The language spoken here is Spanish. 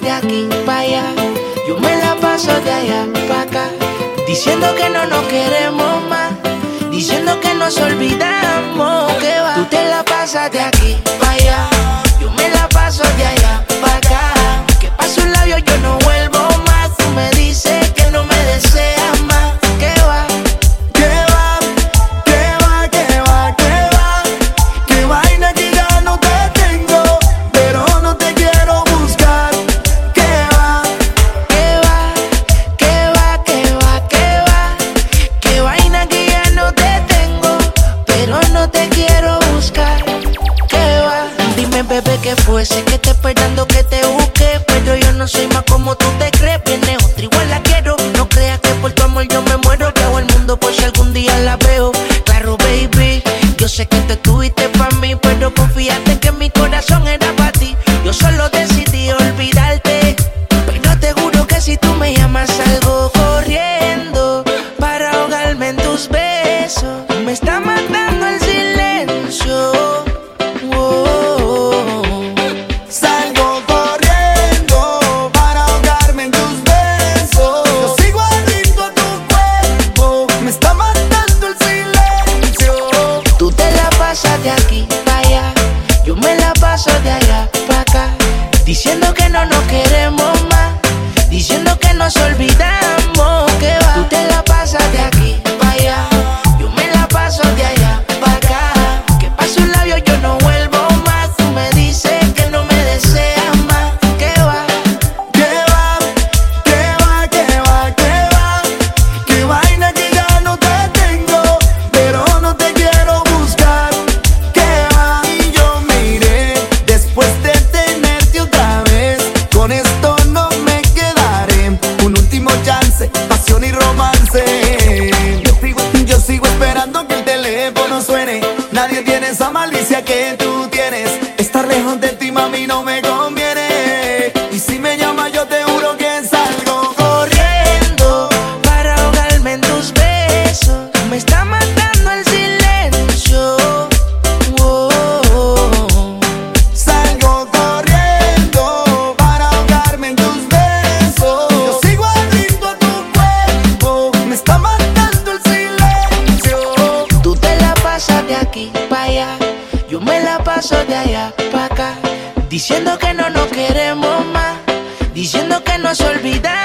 de aquí para allá, yo me la paso de allá para acá, diciendo que no nos queremos más, diciendo que nos olvidamos, que va, tú te la pasas de aquí para allá, qué fue. Que te esperando que te busque, pero yo no soy más como tú te crees. Viene otra, igual la quiero. No creas que por tu amor yo me muero. Hago el mundo por si algún día la veo. Claro, baby. Yo sé que te tuviste para mí, pero confiaste que mi corazón era para ti. Yo solo decidí olvidarte. Pero te juro que si tú me llamas salgo corriendo para ahogarme en tus besos. Me está matando diciendo que no nos queremos más, diciendo que nos olvidamos, Nadie tiene esa malicia que tú de allá para acá, diciendo que no nos queremos más, diciendo que nos olvidamos,